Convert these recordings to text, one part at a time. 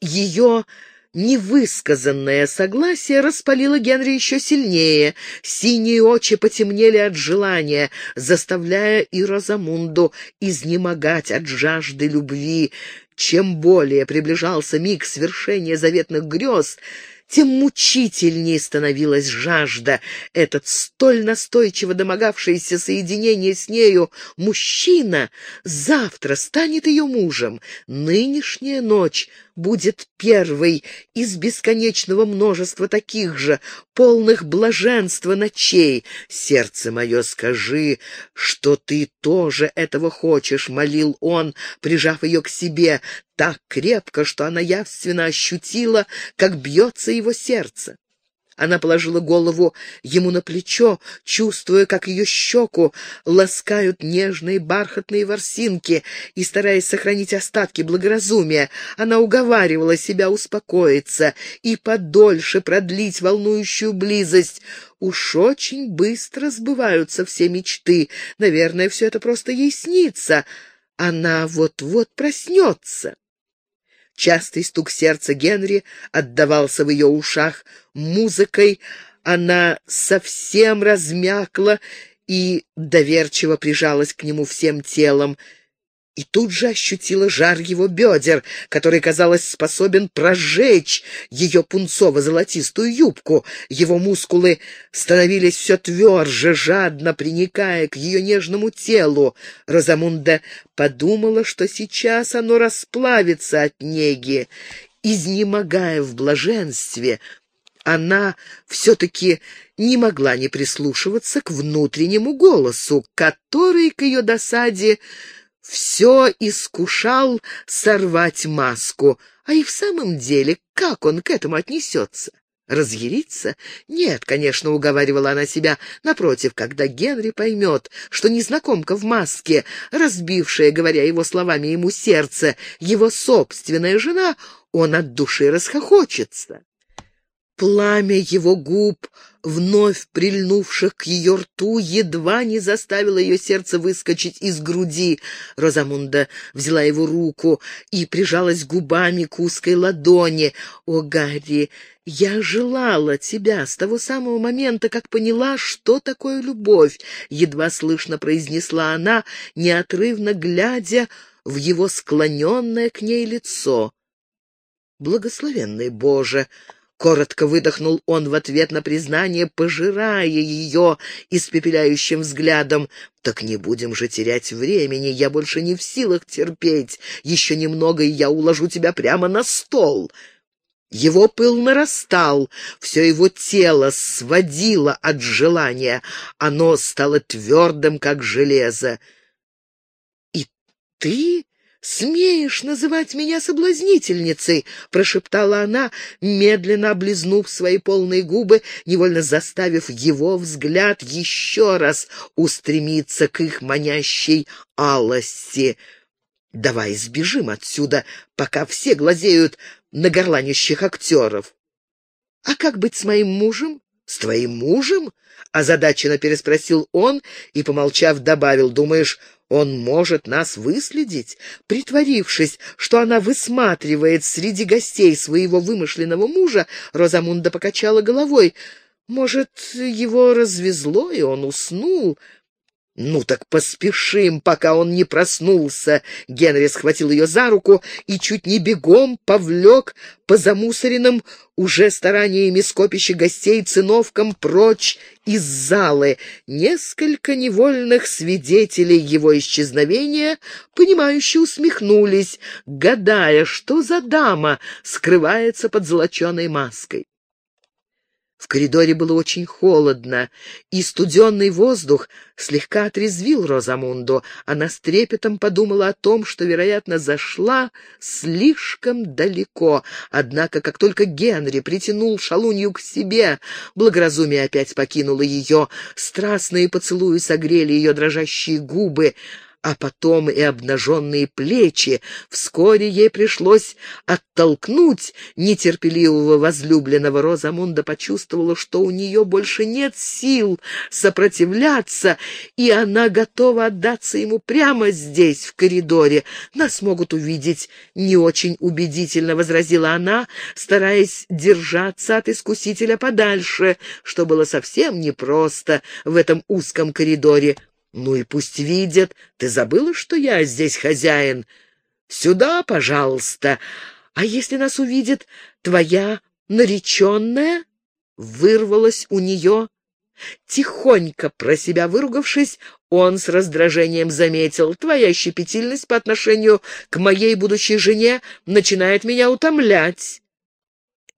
Ее невысказанное согласие распалило Генри еще сильнее. Синие очи потемнели от желания, заставляя и Розамунду изнемогать от жажды любви. Чем более приближался миг свершения заветных грез, тем мучительнее становилась жажда. Этот столь настойчиво домогавшийся соединение с нею мужчина завтра станет ее мужем. Нынешняя ночь будет первой из бесконечного множества таких же, полных блаженства ночей. Сердце мое, скажи, что ты тоже этого хочешь, — молил он, прижав ее к себе так крепко, что она явственно ощутила, как бьется его сердце. Она положила голову ему на плечо, чувствуя, как ее щеку ласкают нежные бархатные ворсинки, и, стараясь сохранить остатки благоразумия, она уговаривала себя успокоиться и подольше продлить волнующую близость. Уж очень быстро сбываются все мечты. Наверное, все это просто ей снится. Она вот-вот проснется. Частый стук сердца Генри отдавался в ее ушах музыкой. Она совсем размякла и доверчиво прижалась к нему всем телом и тут же ощутила жар его бедер, который, казалось, способен прожечь ее пунцово-золотистую юбку. Его мускулы становились все тверже, жадно приникая к ее нежному телу. Розамунда подумала, что сейчас оно расплавится от неги. Изнемогая в блаженстве, она все-таки не могла не прислушиваться к внутреннему голосу, который, к ее досаде, все искушал сорвать маску. А и в самом деле, как он к этому отнесется? Разъяриться? Нет, конечно, уговаривала она себя. Напротив, когда Генри поймет, что незнакомка в маске, разбившая, говоря его словами, ему сердце, его собственная жена, он от души расхохочется. Пламя его губ, вновь прильнувших к ее рту, едва не заставило ее сердце выскочить из груди. Розамунда взяла его руку и прижалась губами к узкой ладони. «О, Гарри, я желала тебя с того самого момента, как поняла, что такое любовь», — едва слышно произнесла она, неотрывно глядя в его склоненное к ней лицо. «Благословенный Боже!» Коротко выдохнул он в ответ на признание, пожирая ее испепеляющим взглядом. «Так не будем же терять времени, я больше не в силах терпеть. Еще немного, и я уложу тебя прямо на стол». Его пыл нарастал, все его тело сводило от желания, оно стало твердым, как железо. «И ты «Смеешь называть меня соблазнительницей?» — прошептала она, медленно облизнув свои полные губы, невольно заставив его взгляд еще раз устремиться к их манящей алости. «Давай сбежим отсюда, пока все глазеют на горланищих актеров». «А как быть с моим мужем?» «С твоим мужем?» — озадаченно переспросил он и, помолчав, добавил, «Думаешь, он может нас выследить, притворившись, что она высматривает среди гостей своего вымышленного мужа, Розамунда покачала головой. Может, его развезло, и он уснул. «Ну так поспешим, пока он не проснулся!» Генри схватил ее за руку и чуть не бегом повлек по замусоренным уже стараниями скопища гостей циновкам прочь из залы. Несколько невольных свидетелей его исчезновения, понимающе усмехнулись, гадая, что за дама скрывается под золоченой маской. В коридоре было очень холодно, и студенный воздух слегка отрезвил Розамунду. Она с трепетом подумала о том, что, вероятно, зашла слишком далеко. Однако, как только Генри притянул шалунью к себе, благоразумие опять покинуло ее. Страстные поцелуи согрели ее дрожащие губы. А потом и обнаженные плечи. Вскоре ей пришлось оттолкнуть нетерпеливого возлюбленного. Розамунда почувствовала, что у нее больше нет сил сопротивляться, и она готова отдаться ему прямо здесь, в коридоре. «Нас могут увидеть не очень убедительно», — возразила она, стараясь держаться от искусителя подальше, что было совсем непросто в этом узком коридоре. «Ну и пусть видят. Ты забыла, что я здесь хозяин? Сюда, пожалуйста. А если нас увидит твоя нареченная?» Вырвалась у нее. Тихонько про себя выругавшись, он с раздражением заметил, «Твоя щепетильность по отношению к моей будущей жене начинает меня утомлять».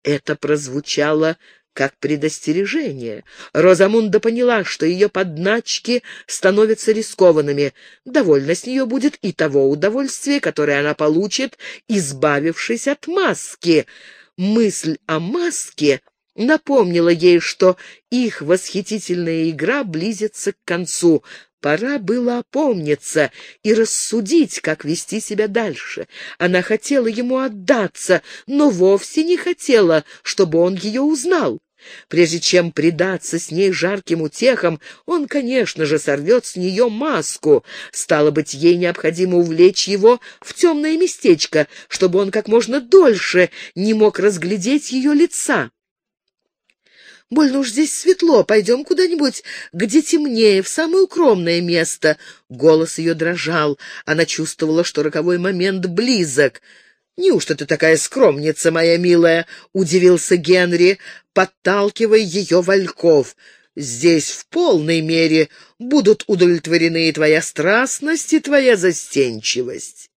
Это прозвучало как предостережение. Розамунда поняла, что ее подначки становятся рискованными. Довольно с нее будет и того удовольствия, которое она получит, избавившись от маски. Мысль о маске напомнила ей, что их восхитительная игра близится к концу. Пора было опомниться и рассудить, как вести себя дальше. Она хотела ему отдаться, но вовсе не хотела, чтобы он ее узнал. Прежде чем предаться с ней жарким утехам, он, конечно же, сорвет с нее маску. Стало быть, ей необходимо увлечь его в темное местечко, чтобы он как можно дольше не мог разглядеть ее лица. Больно уж здесь светло. Пойдем куда-нибудь, где темнее, в самое укромное место». Голос ее дрожал. Она чувствовала, что роковой момент близок. «Неужто ты такая скромница, моя милая?» — удивился Генри, подталкивая ее вальков. «Здесь в полной мере будут удовлетворены и твоя страстность, и твоя застенчивость».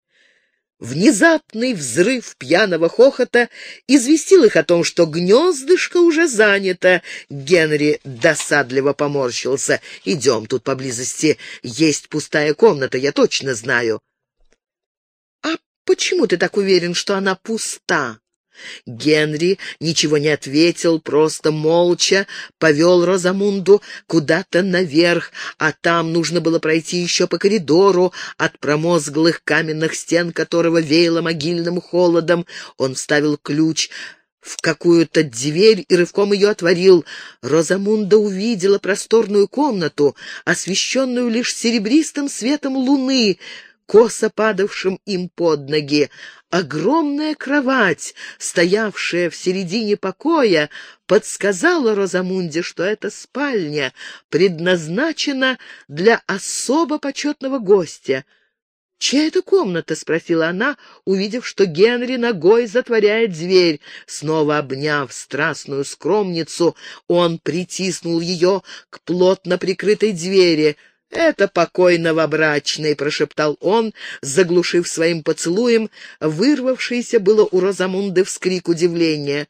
Внезапный взрыв пьяного хохота известил их о том, что гнездышко уже занято. Генри досадливо поморщился. «Идем, тут поблизости есть пустая комната, я точно знаю». «А почему ты так уверен, что она пуста?» Генри ничего не ответил, просто молча повел Розамунду куда-то наверх, а там нужно было пройти еще по коридору, от промозглых каменных стен которого веяло могильным холодом. Он вставил ключ в какую-то дверь и рывком ее отворил. Розамунда увидела просторную комнату, освещенную лишь серебристым светом луны, косо падавшим им под ноги. Огромная кровать, стоявшая в середине покоя, подсказала Розамунде, что эта спальня предназначена для особо почетного гостя. «Чья это комната?» — спросила она, увидев, что Генри ногой затворяет дверь. Снова обняв страстную скромницу, он притиснул ее к плотно прикрытой двери — «Это покой новобрачный», — прошептал он, заглушив своим поцелуем вырвавшийся было у Розамунды вскрик удивления.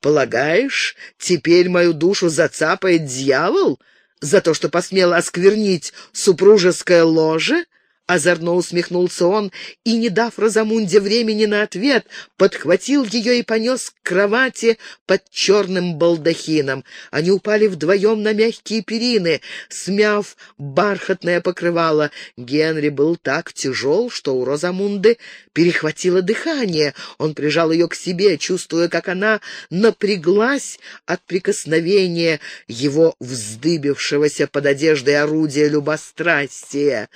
«Полагаешь, теперь мою душу зацапает дьявол за то, что посмел осквернить супружеское ложе?» Озорно усмехнулся он и, не дав Розамунде времени на ответ, подхватил ее и понес к кровати под черным балдахином. Они упали вдвоем на мягкие перины, смяв бархатное покрывало. Генри был так тяжел, что у Розамунды перехватило дыхание. Он прижал ее к себе, чувствуя, как она напряглась от прикосновения его вздыбившегося под одеждой орудия любострастия.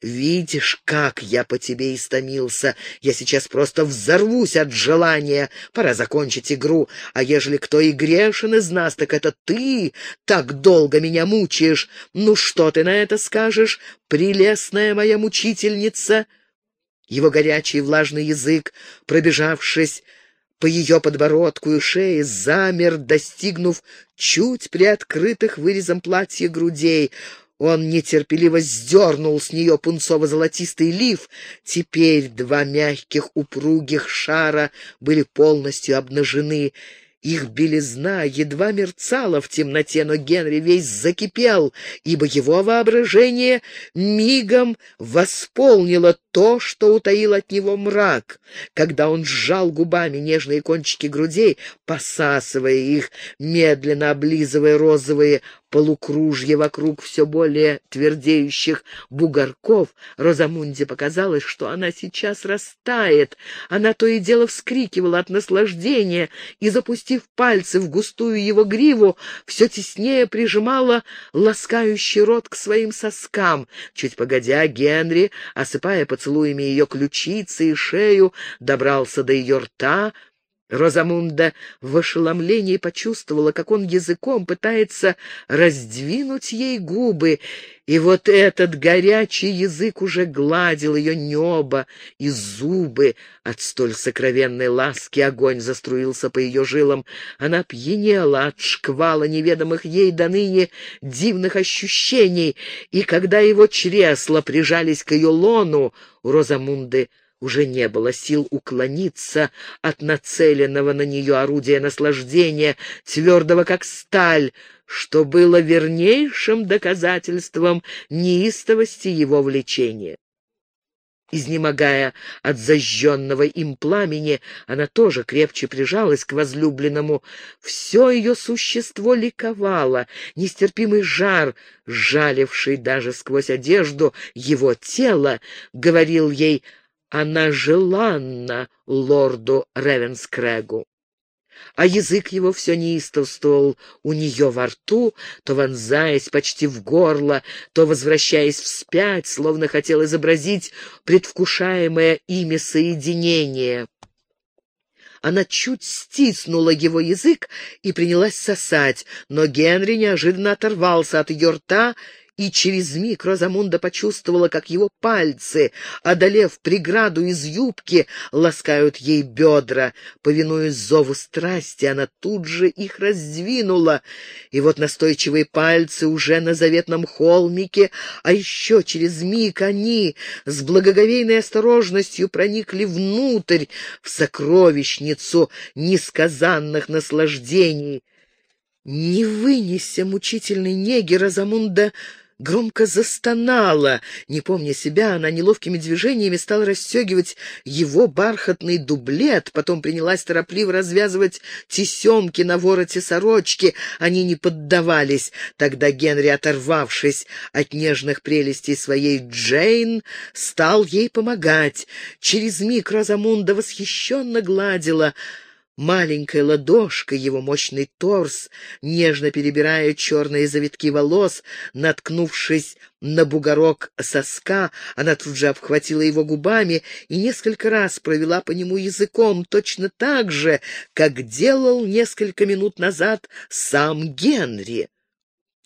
«Видишь, как я по тебе истомился. Я сейчас просто взорвусь от желания. Пора закончить игру. А ежели кто и грешен из нас, так это ты так долго меня мучаешь. Ну что ты на это скажешь, прелестная моя мучительница?» Его горячий влажный язык, пробежавшись по ее подбородку и шее, замер, достигнув чуть приоткрытых вырезом платья грудей — он нетерпеливо сдернул с нее пунцово-золотистый лиф. Теперь два мягких упругих шара были полностью обнажены. Их белизна едва мерцала в темноте, но Генри весь закипел, ибо его воображение мигом восполнило то, что утаил от него мрак. Когда он сжал губами нежные кончики грудей, посасывая их, медленно облизывая розовые полукружье вокруг все более твердеющих бугорков, Розамунде показалось, что она сейчас растает. Она то и дело вскрикивала от наслаждения и, запустив пальцы в густую его гриву, все теснее прижимала ласкающий рот к своим соскам. Чуть погодя, Генри, осыпая поцелуями ее ключицы и шею, добрался до ее рта, Розамунда в ошеломлении почувствовала, как он языком пытается раздвинуть ей губы, и вот этот горячий язык уже гладил ее небо и зубы. От столь сокровенной ласки огонь заструился по ее жилам. Она пьянела от шквала неведомых ей до ныне дивных ощущений, и когда его чресла прижались к ее лону, у Розамунды уже не было сил уклониться от нацеленного на нее орудия наслаждения, твердого как сталь, что было вернейшим доказательством неистовости его влечения. Изнемогая от зажженного им пламени, она тоже крепче прижалась к возлюбленному. Все ее существо ликовало, нестерпимый жар, жаливший даже сквозь одежду его тело, говорил ей она желанна лорду Ревенскрэгу. А язык его все неистовствовал у нее во рту, то вонзаясь почти в горло, то возвращаясь вспять, словно хотел изобразить предвкушаемое ими соединение. Она чуть стиснула его язык и принялась сосать, но Генри неожиданно оторвался от ее рта и через миг Розамунда почувствовала, как его пальцы, одолев преграду из юбки, ласкают ей бедра. Повинуясь зову страсти, она тут же их раздвинула, и вот настойчивые пальцы уже на заветном холмике, а еще через миг они с благоговейной осторожностью проникли внутрь, в сокровищницу несказанных наслаждений. Не вынеся мучительной неги, Розамунда громко застонала. Не помня себя, она неловкими движениями стала расстегивать его бархатный дублет, потом принялась торопливо развязывать тесемки на вороте сорочки. Они не поддавались. Тогда Генри, оторвавшись от нежных прелестей своей Джейн, стал ей помогать. Через миг Розамунда восхищенно гладила маленькой ладошкой его мощный торс, нежно перебирая черные завитки волос, наткнувшись на бугорок соска, она тут же обхватила его губами и несколько раз провела по нему языком, точно так же, как делал несколько минут назад сам Генри.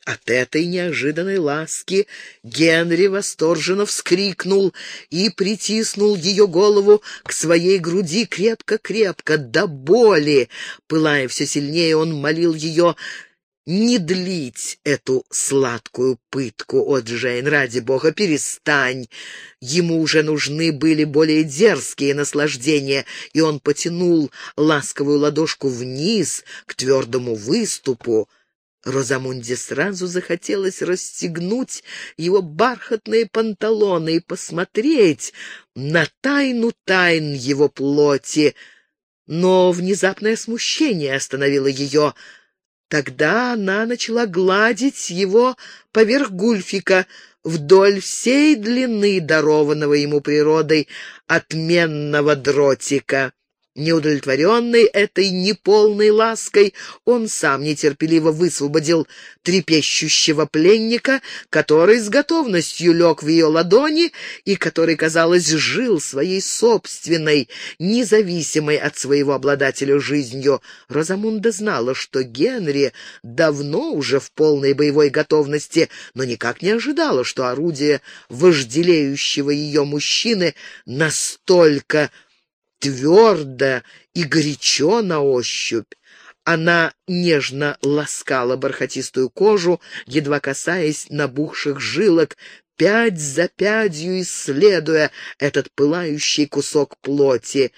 От этой неожиданной ласки Генри восторженно вскрикнул и притиснул ее голову к своей груди крепко-крепко, до боли. Пылая все сильнее, он молил ее не длить эту сладкую пытку. О, Джейн, ради бога, перестань. Ему уже нужны были более дерзкие наслаждения, и он потянул ласковую ладошку вниз к твердому выступу, Розамунде сразу захотелось расстегнуть его бархатные панталоны и посмотреть на тайну тайн его плоти, но внезапное смущение остановило ее. Тогда она начала гладить его поверх гульфика вдоль всей длины дарованного ему природой отменного дротика. Неудовлетворенный этой неполной лаской, он сам нетерпеливо высвободил трепещущего пленника, который с готовностью лег в ее ладони и который, казалось, жил своей собственной, независимой от своего обладателя жизнью. Розамунда знала, что Генри давно уже в полной боевой готовности, но никак не ожидала, что орудие вожделеющего ее мужчины настолько твердо и горячо на ощупь. Она нежно ласкала бархатистую кожу, едва касаясь набухших жилок, пять за пятью исследуя этот пылающий кусок плоти.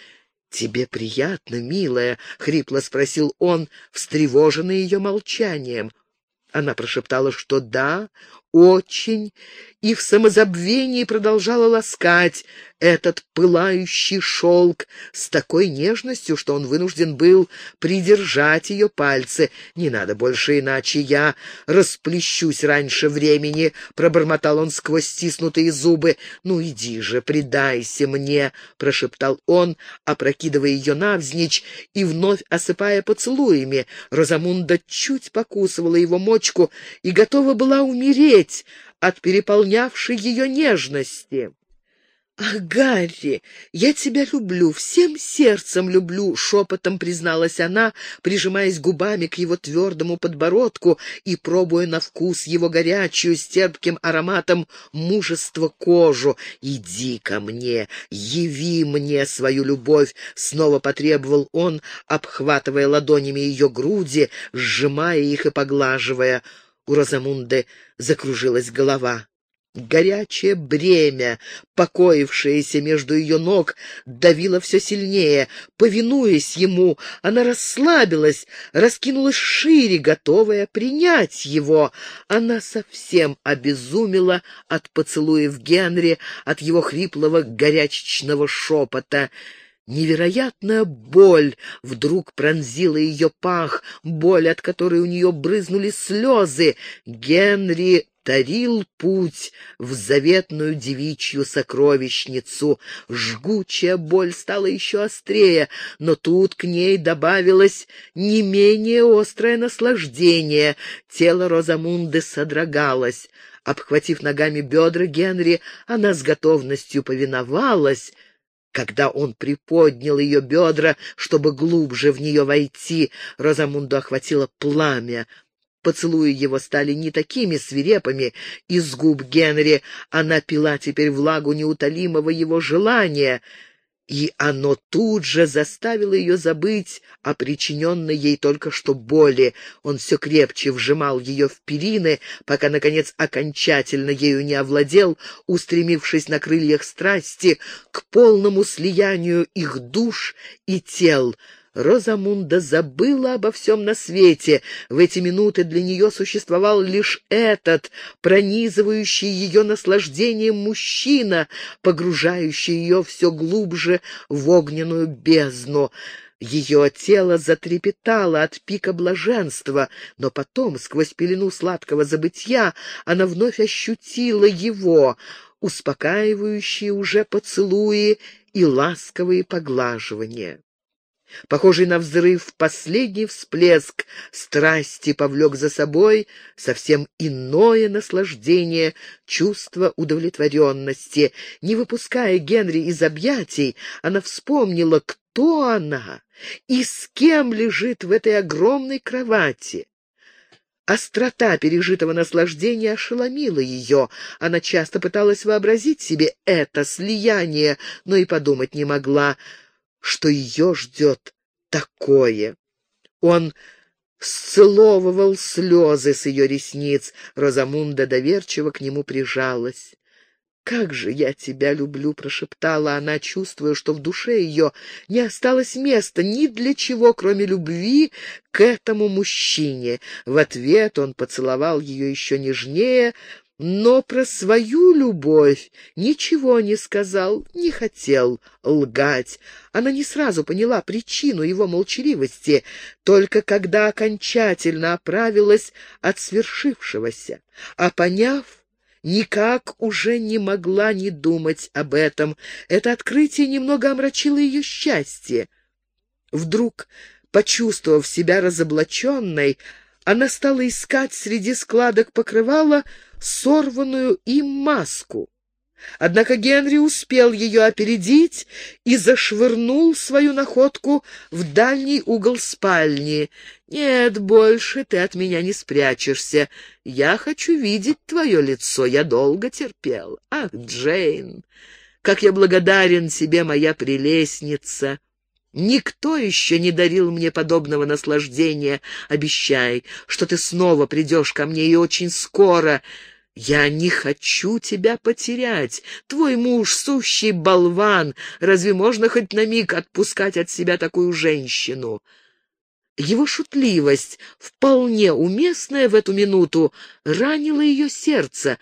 «Тебе приятно, милая?» — хрипло спросил он, встревоженный ее молчанием. Она прошептала, что да, очень и в самозабвении продолжала ласкать этот пылающий шелк с такой нежностью, что он вынужден был придержать ее пальцы. «Не надо больше, иначе я расплещусь раньше времени», — пробормотал он сквозь стиснутые зубы. «Ну иди же, предайся мне», — прошептал он, опрокидывая ее навзничь и вновь осыпая поцелуями. Розамунда чуть покусывала его мочку и готова была умереть от переполнявшей ее нежности. «Ах, Гарри, я тебя люблю, всем сердцем люблю», — шепотом призналась она, прижимаясь губами к его твердому подбородку и пробуя на вкус его горячую, с терпким ароматом мужества кожу. «Иди ко мне, яви мне свою любовь», — снова потребовал он, обхватывая ладонями ее груди, сжимая их и поглаживая. У Розамунды закружилась голова. Горячее бремя, покоившееся между ее ног, давило все сильнее. Повинуясь ему, она расслабилась, раскинулась шире, готовая принять его. Она совсем обезумела от поцелуев Генри, от его хриплого горячечного шепота. Невероятная боль вдруг пронзила ее пах, боль, от которой у нее брызнули слезы. Генри тарил путь в заветную девичью сокровищницу. Жгучая боль стала еще острее, но тут к ней добавилось не менее острое наслаждение. Тело Розамунды содрогалось. Обхватив ногами бедра Генри, она с готовностью повиновалась, когда он приподнял ее бедра, чтобы глубже в нее войти, Розамунду охватило пламя. Поцелуи его стали не такими свирепыми. Из губ Генри она пила теперь влагу неутолимого его желания — и оно тут же заставило ее забыть о причиненной ей только что боли. Он все крепче вжимал ее в перины, пока, наконец, окончательно ею не овладел, устремившись на крыльях страсти к полному слиянию их душ и тел — Розамунда забыла обо всем на свете. В эти минуты для нее существовал лишь этот, пронизывающий ее наслаждением мужчина, погружающий ее все глубже в огненную бездну. Ее тело затрепетало от пика блаженства, но потом, сквозь пелену сладкого забытья, она вновь ощутила его, успокаивающие уже поцелуи и ласковые поглаживания. Похожий на взрыв, последний всплеск страсти повлек за собой совсем иное наслаждение, чувство удовлетворенности. Не выпуская Генри из объятий, она вспомнила, кто она и с кем лежит в этой огромной кровати. Острота пережитого наслаждения ошеломила ее. Она часто пыталась вообразить себе это слияние, но и подумать не могла — что ее ждет такое. Он сцеловывал слезы с ее ресниц. Розамунда доверчиво к нему прижалась. «Как же я тебя люблю!» — прошептала она, чувствуя, что в душе ее не осталось места ни для чего, кроме любви к этому мужчине. В ответ он поцеловал ее еще нежнее, но про свою любовь ничего не сказал, не хотел лгать. Она не сразу поняла причину его молчаливости, только когда окончательно оправилась от свершившегося. А поняв, никак уже не могла не думать об этом. Это открытие немного омрачило ее счастье. Вдруг, почувствовав себя разоблаченной, она стала искать среди складок покрывала сорванную им маску. Однако Генри успел ее опередить и зашвырнул свою находку в дальний угол спальни. «Нет, больше ты от меня не спрячешься. Я хочу видеть твое лицо. Я долго терпел. Ах, Джейн, как я благодарен тебе, моя прелестница!» Никто еще не дарил мне подобного наслаждения. Обещай, что ты снова придешь ко мне и очень скоро. Я не хочу тебя потерять. Твой муж — сущий болван. Разве можно хоть на миг отпускать от себя такую женщину? Его шутливость, вполне уместная в эту минуту, ранила ее сердце.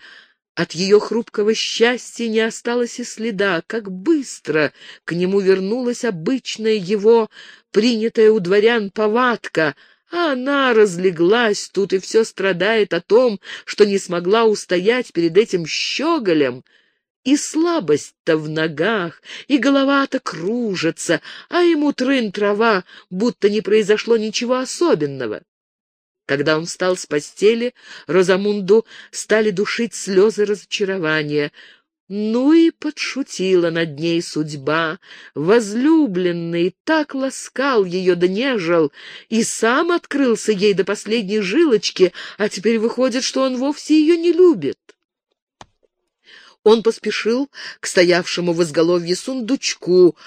От ее хрупкого счастья не осталось и следа, как быстро к нему вернулась обычная его, принятая у дворян повадка, а она разлеглась тут и все страдает о том, что не смогла устоять перед этим щеголем — и слабость-то в ногах, и голова-то кружится, а ему трын-трава, будто не произошло ничего особенного. Когда он встал с постели, Розамунду стали душить слезы разочарования. Ну и подшутила над ней судьба. Возлюбленный так ласкал ее да нежил, и сам открылся ей до последней жилочки, а теперь выходит, что он вовсе ее не любит. Он поспешил к стоявшему в изголовье сундучку,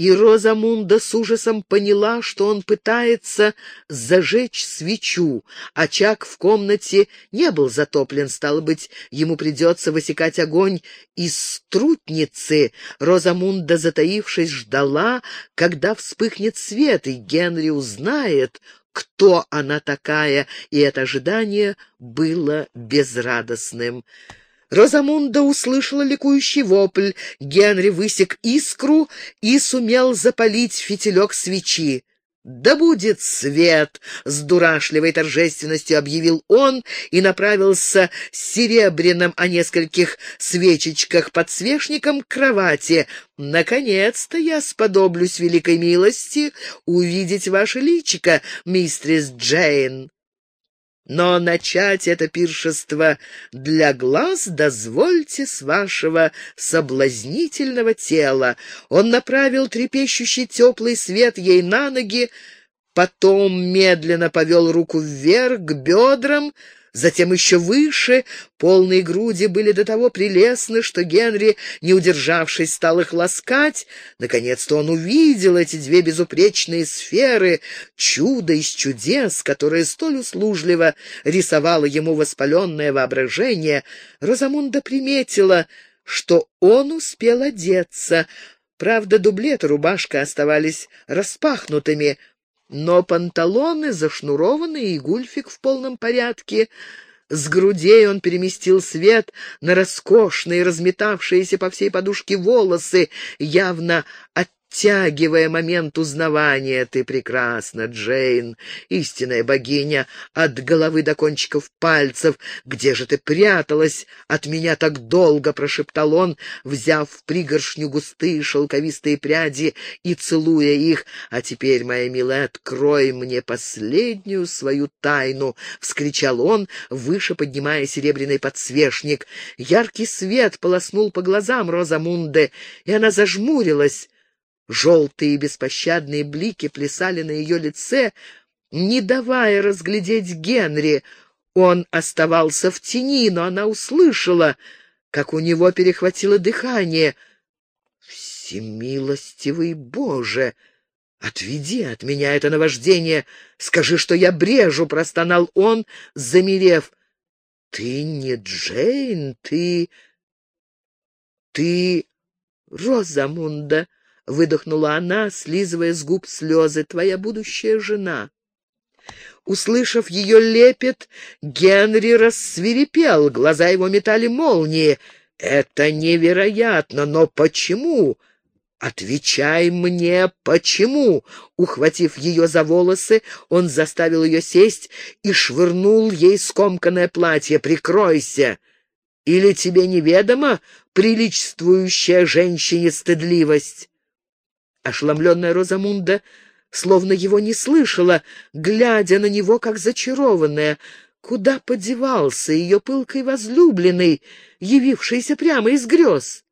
и Розамунда с ужасом поняла, что он пытается зажечь свечу. Очаг в комнате не был затоплен, стало быть, ему придется высекать огонь из струтницы. Розамунда, затаившись, ждала, когда вспыхнет свет, и Генри узнает, кто она такая, и это ожидание было безрадостным. Розамунда услышала ликующий вопль. Генри высек искру и сумел запалить фитилек свечи. «Да будет свет!» — с дурашливой торжественностью объявил он и направился с серебряным о нескольких свечечках-подсвечником к кровати. «Наконец-то я сподоблюсь великой милости увидеть ваше личико, мистрис Джейн!» Но начать это пиршество для глаз дозвольте с вашего соблазнительного тела. Он направил трепещущий теплый свет ей на ноги, потом медленно повел руку вверх к бедрам, затем еще выше. Полные груди были до того прелестны, что Генри, не удержавшись, стал их ласкать. Наконец-то он увидел эти две безупречные сферы, чудо из чудес, которое столь услужливо рисовало ему воспаленное воображение. Розамунда приметила, что он успел одеться. Правда, дублет и рубашка оставались распахнутыми — но панталоны зашнурованы и гульфик в полном порядке. С грудей он переместил свет на роскошные, разметавшиеся по всей подушке волосы, явно от оттягивая момент узнавания. «Ты прекрасна, Джейн, истинная богиня, от головы до кончиков пальцев. Где же ты пряталась от меня так долго?» — прошептал он, взяв в пригоршню густые шелковистые пряди и целуя их. «А теперь, моя милая, открой мне последнюю свою тайну!» — вскричал он, выше поднимая серебряный подсвечник. Яркий свет полоснул по глазам Розамунды, и она зажмурилась. Желтые беспощадные блики плясали на ее лице, не давая разглядеть Генри. Он оставался в тени, но она услышала, как у него перехватило дыхание. «Всемилостивый Боже!» «Отведи от меня это наваждение! Скажи, что я брежу!» — простонал он, замерев. «Ты не Джейн, ты... ты Розамунда!» — выдохнула она, слизывая с губ слезы, — твоя будущая жена. Услышав ее лепет, Генри рассверепел, глаза его метали молнии. «Это невероятно, но почему?» «Отвечай мне, почему?» Ухватив ее за волосы, он заставил ее сесть и швырнул ей скомканное платье. «Прикройся! Или тебе неведома приличествующая женщине стыдливость?» Ошеломленная Розамунда словно его не слышала, глядя на него, как зачарованная. Куда подевался ее пылкой возлюбленный, явившийся прямо из грез?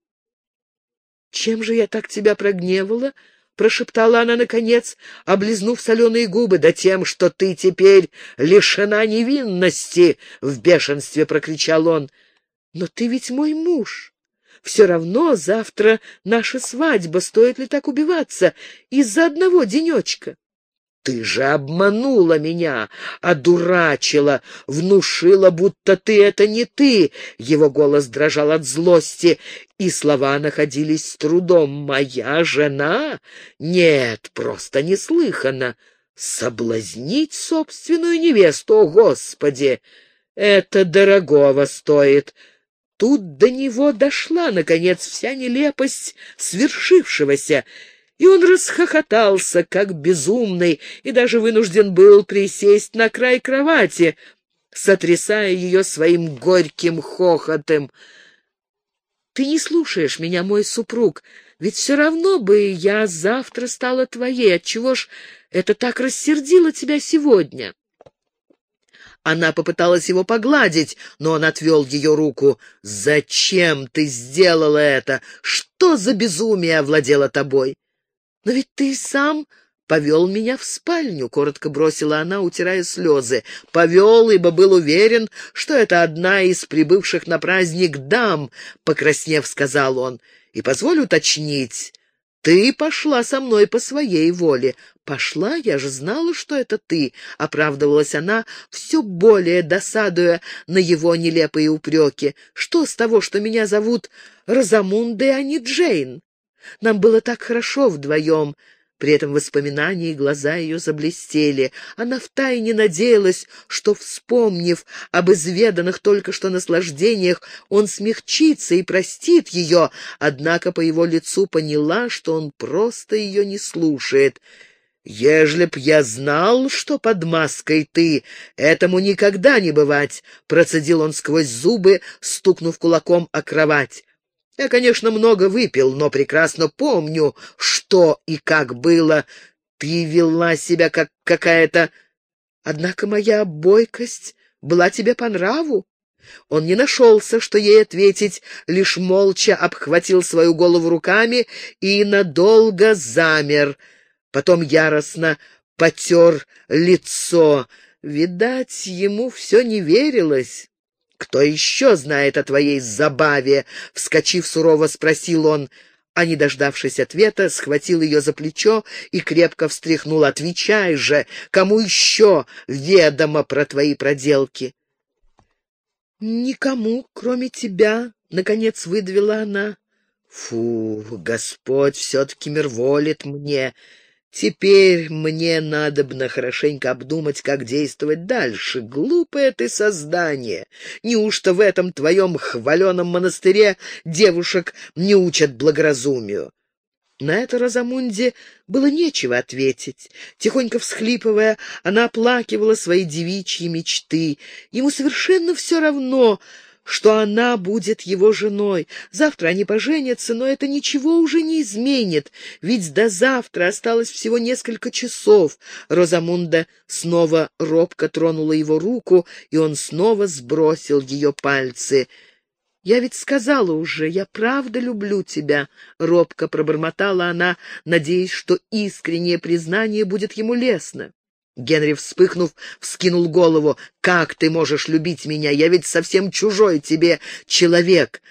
«Чем же я так тебя прогневала?» — прошептала она, наконец, облизнув соленые губы. «Да тем, что ты теперь лишена невинности!» — в бешенстве прокричал он. «Но ты ведь мой муж!» Все равно завтра наша свадьба, стоит ли так убиваться из-за одного денечка? Ты же обманула меня, одурачила, внушила, будто ты — это не ты. Его голос дрожал от злости, и слова находились с трудом. Моя жена? Нет, просто неслыханно. Соблазнить собственную невесту, о Господи! Это дорогого стоит. Тут до него дошла, наконец, вся нелепость свершившегося, и он расхохотался, как безумный, и даже вынужден был присесть на край кровати, сотрясая ее своим горьким хохотом. «Ты не слушаешь меня, мой супруг, ведь все равно бы я завтра стала твоей. Отчего ж это так рассердило тебя сегодня?» Она попыталась его погладить, но он отвел ее руку. «Зачем ты сделала это? Что за безумие овладело тобой?» «Но ведь ты сам повел меня в спальню», — коротко бросила она, утирая слезы. «Повел, ибо был уверен, что это одна из прибывших на праздник дам», — покраснев, сказал он. «И позволь уточнить, ты пошла со мной по своей воле. Пошла, я же знала, что это ты, — оправдывалась она, все более досадуя на его нелепые упреки. Что с того, что меня зовут Розамундой, а не Джейн? Нам было так хорошо вдвоем. При этом воспоминании глаза ее заблестели. Она втайне надеялась, что, вспомнив об изведанных только что наслаждениях, он смягчится и простит ее, однако по его лицу поняла, что он просто ее не слушает. «Ежели б я знал, что под маской ты, этому никогда не бывать», — процедил он сквозь зубы, стукнув кулаком о кровать. Я, конечно, много выпил, но прекрасно помню, что и как было. Ты вела себя как какая-то... Однако моя бойкость была тебе по нраву. Он не нашелся, что ей ответить, лишь молча обхватил свою голову руками и надолго замер. Потом яростно потер лицо. Видать, ему все не верилось. «Кто еще знает о твоей забаве?» — вскочив сурово, спросил он. А, не дождавшись ответа, схватил ее за плечо и крепко встряхнул. «Отвечай же! Кому еще ведомо про твои проделки?» «Никому, кроме тебя», — наконец выдавила она. «Фу, Господь все-таки мирволит мне!» Теперь мне надобно хорошенько обдумать, как действовать дальше. Глупое ты создание! Неужто в этом твоем хваленом монастыре девушек не учат благоразумию? На это Розамунде было нечего ответить. Тихонько всхлипывая, она оплакивала свои девичьи мечты. Ему совершенно все равно, что она будет его женой. Завтра они поженятся, но это ничего уже не изменит, ведь до завтра осталось всего несколько часов. Розамунда снова робко тронула его руку, и он снова сбросил ее пальцы. «Я ведь сказала уже, я правда люблю тебя», — робко пробормотала она, надеясь, что искреннее признание будет ему лестно. Генри, вспыхнув, вскинул голову. «Как ты можешь любить меня? Я ведь совсем чужой тебе человек!»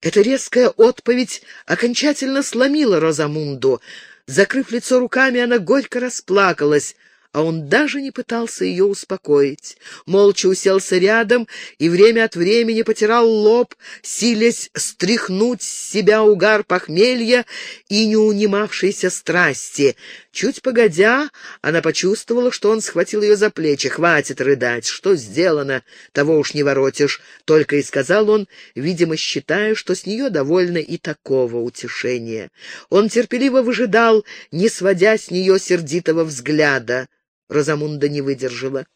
Эта резкая отповедь окончательно сломила Розамунду. Закрыв лицо руками, она горько расплакалась а он даже не пытался ее успокоить. Молча уселся рядом и время от времени потирал лоб, силясь стряхнуть с себя угар похмелья и неунимавшейся страсти. Чуть погодя, она почувствовала, что он схватил ее за плечи. «Хватит рыдать! Что сделано? Того уж не воротишь!» — только и сказал он, видимо, считая, что с нее довольно и такого утешения. Он терпеливо выжидал, не сводя с нее сердитого взгляда. Розамунда не выдержала.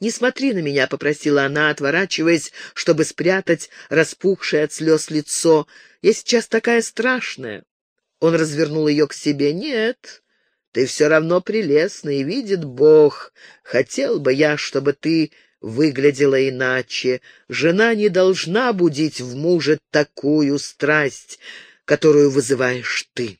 «Не смотри на меня», — попросила она, отворачиваясь, чтобы спрятать распухшее от слез лицо. «Я сейчас такая страшная». Он развернул ее к себе. «Нет, ты все равно прелестна, и видит Бог. Хотел бы я, чтобы ты выглядела иначе. Жена не должна будить в муже такую страсть, которую вызываешь ты».